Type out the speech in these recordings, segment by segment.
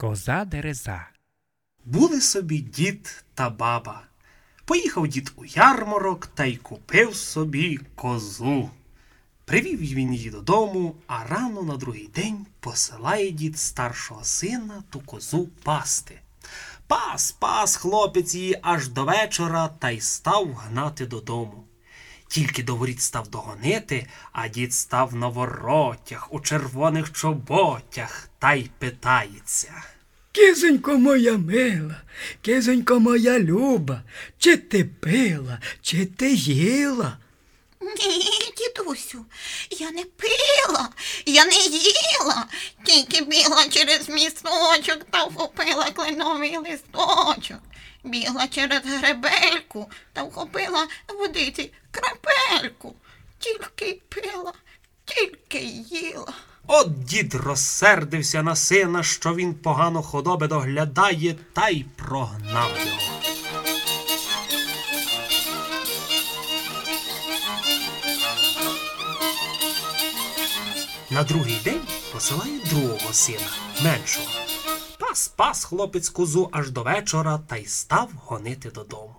Коза дереза. Були собі дід та баба. Поїхав дід у ярмарок та й купив собі козу. Привів він її додому, а рано на другий день посилає дід старшого сина ту козу пасти. Пас, пас, хлопець її аж до вечора та й став гнати додому. Тільки до воріт став догонити, а дід став на воротях у червоних чоботях та й питається. Кізонько моя мила, кізонько моя люба, чи ти пила, чи ти їла? Ні, дідусю, я не пила, я не їла, тільки бігла через місточок та вхопила кленовий листочок. Бігла через гребельку та вхопила водиці крапельку. Тільки пила, тільки їла. От дід розсердився на сина, що він погано худоби доглядає, та й прогнав його. На другий день посилає другого сина, меншого. Пас пас хлопець козу аж до вечора та й став гонити додому.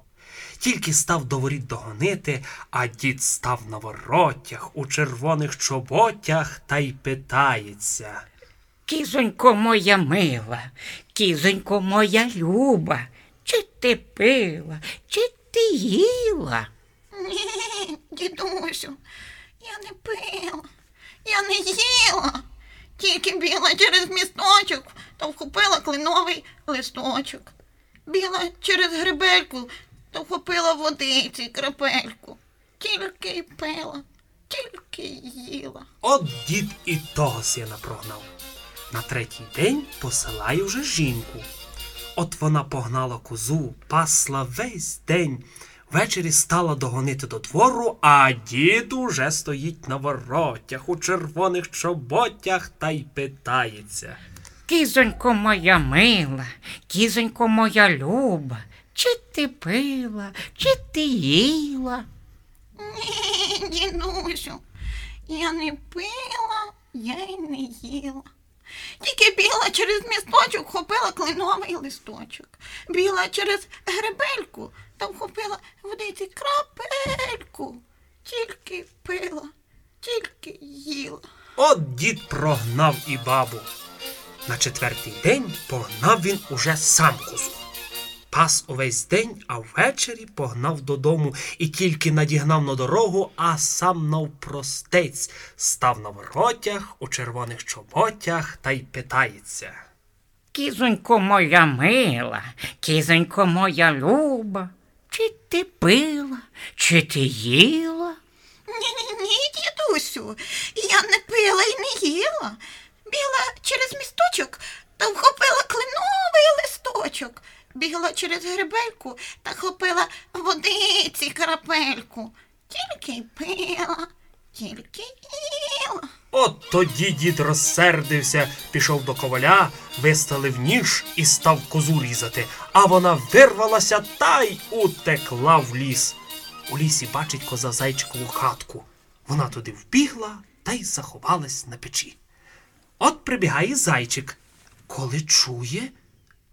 Тільки став до воріт догонити, а дід став на воротях у червоних чоботях та й питається. Кізонько моя мила, кізонько моя люба, чи ти пила, чи ти їла? Ні, дідусю, я не пила, я не їла. Тільки бігла через місточок та вхопила кленовий листочок. Бігла через гребельку та вхопила водиці крапельку. Тільки й пила, тільки й їла. От дід і того сина прогнав. На третій день посилає вже жінку. От вона погнала козу, пасла весь день. Ввечері стала догонити до двору, а дід уже стоїть на воротях у червоних чоботях та й питається. Кізонько моя мила, кізонько моя люба, чи ти пила, чи ти їла? Ні, дідусю, я не пила, я й не їла. Тільки біла через місточок, вхопила клиновий листочок. Біла через гребельку та вхопила водиці крапельку. Тільки пила, тільки їла. От дід прогнав і бабу. На четвертий день погнав він уже сам козу. Пас увесь день, а ввечері погнав додому і тільки надігнав на дорогу, а сам навпростець став на воротях у червоних чоботях та й питається. Кізонько моя мила, кізонько моя люба, чи ти пила, чи ти їла? Ні, ні, ні, дідусю, я не пила і не їла. Бігла через місточок та вхопила кленовий листочок. Бігла через гребельку та хопила водиці крапельку. Тільки й пила, тільки їла. От тоді дід розсердився, пішов до коваля, виставив ніж і став козу різати, а вона вирвалася та й утекла в ліс. У лісі бачить коза зайчикову хатку. Вона туди вбігла та й заховалась на печі. От прибігає зайчик. Коли чує,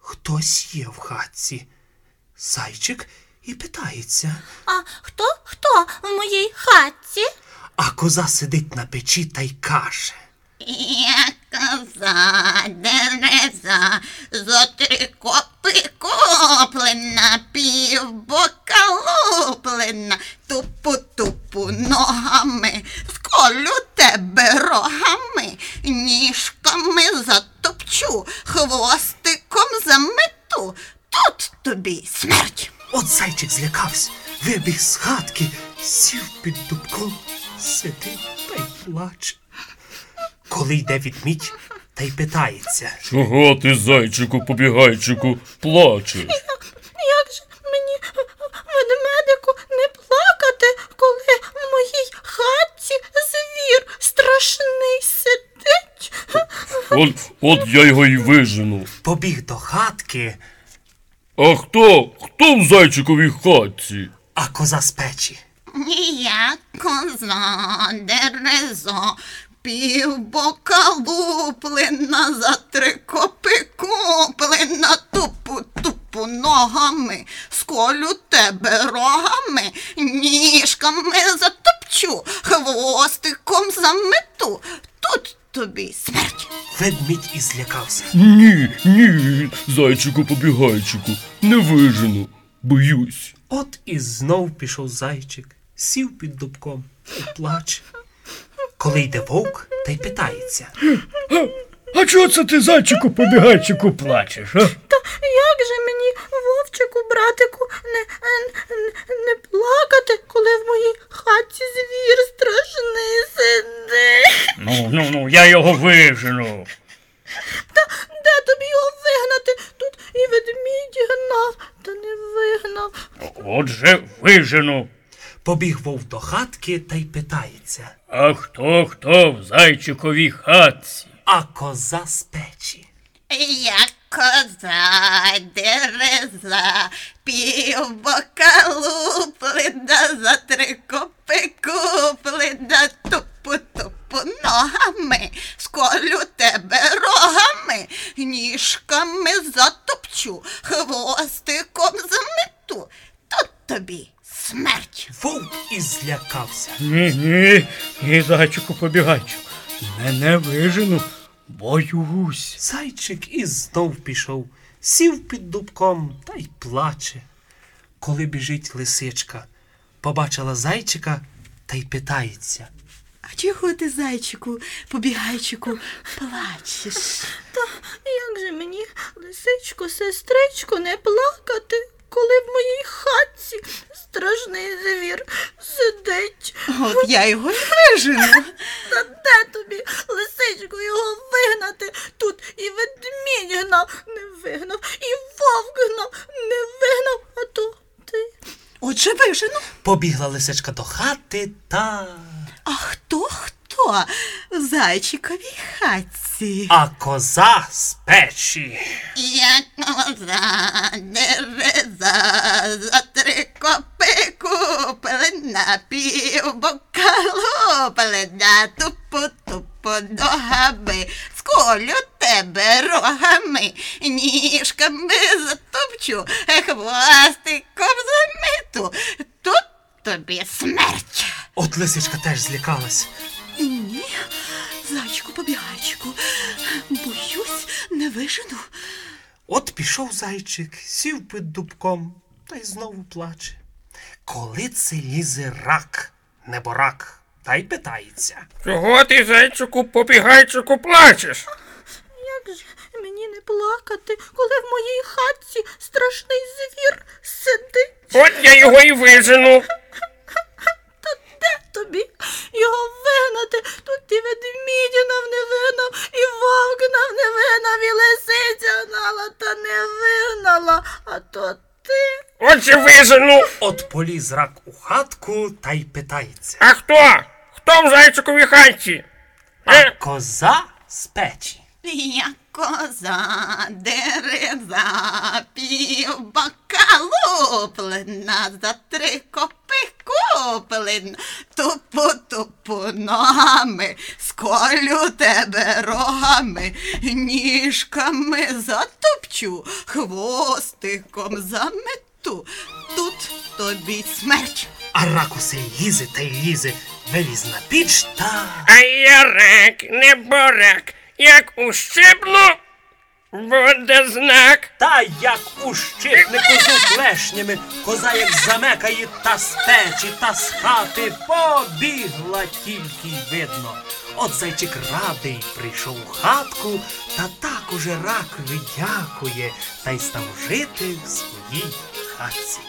хтось є в хатці. Зайчик і питається, А хто хто в моїй хатці? а коза сидить на печі та й каже. Я коза, дереза, зо три копи коплена, півбока луплена, тупу-тупу ногами, сколю тебе рогами, ніжками затопчу, хвостиком замету, тут тобі смерть. От зайчик злякався, вибіг з хатки, сів під дубком, сидить та й плаче. Коли йде відмідь, та й питається. Чого ти, зайчику, побігайчику, плачеш? От от я його й вижену. Побіг до хатки, А хто? Хто в зайчиковій хатці? а коза з печі. Ніяк коза дерезо, півбока луплена, за три копи куплена, тупу тупу ногами, сколю тебе рогами, ніжками затопчу, хвостиком замету. Тут тобі смерть. Ведмідь і злякався. Ні, ні, зайчику побігайчику, не вижену, боюсь. От і знов пішов зайчик, сів під дубком і плаче. Коли йде вовк, та й питається. А чого це ти, зайчику побігайчику, плачеш? А? Та як же мені, вовчику, братику, не, не, не плакати, коли в моїй хаті звір Ну, ну, ну, я його вижену. Та де тобі його вигнати? Тут і ведмідь гнав, та не вигнав. Отже, вижену. Побіг вовк до хатки та й питається. А хто хто в зайчиковій хатці? А коза з печі. Я коза, дереза, півбока луплида, за три копи куплида, тупу тупу ногами, сколю тебе рогами, ніжками затопчу, хвостиком замету. Тут тобі смерть. Вовк і злякався. Ні, ні, ні, зайчику побігайчику. Мене вижену, боюсь. Зайчик і знов пішов, сів під дубком та й плаче. Коли біжить лисичка, побачила зайчика та й питається. А чого ти, зайчику, побігайчику, плачеш? Та як же мені, лисичко, сестричко, не плакати, коли в моїй хатці страшний звір сидить? От я його й вижену. Та де тобі, лисичко, його вигнати? Тут і ведмідь гнав, не вигнав, і вовк гнав, не вигнав, а то ти. Отже, вижену. Побігла лисичка до хати та. А хто хто в зайчиковій хатці? А коза з печі. Я коза, дереза, за три копи куплена, півбока луплена, тупу тупу ногами, сколю тебе рогами, ніжками затопчу, хвостиком замету, тут тобі смерть. От лисичка теж злякалась. Ні, зайчику побігайчику, боюсь, не вижену. От пішов зайчик, сів під дубком та й знову плаче. Коли це лізе рак, неборак, та й питається. Чого ти, зайчику побігайчику, плачеш? Як же мені не плакати, коли в моїй хатці страшний звір сидить? От я його і вижену. Тобі його вигнати? Тут і ведмідь гнав не вигнав, і вовк гнав не вигнав, і лисиця гнала, та не вигнала, а то ти. Отже, вижену. От поліз рак у хатку та й питається. А хто? Хто в зайчиковій хатці? А Е? коза з печі. Я коза, дереза, півбака луплена, за три копи куплен, тупу тупу ногами, сколю тебе рогами, ніжками затопчу, хвостиком замету, тут тобі смерть. А рак усе лізе та й лізе, виліз на піч та. А я рак, не борак. Як ущипну, буде знак. Та як ущипне козу клешнями, коза як замекає та з печі, та з хати побігла тільки видно. От зайчик радий прийшов у хатку, та так уже ракові дякує, та й став жити в своїй хатці.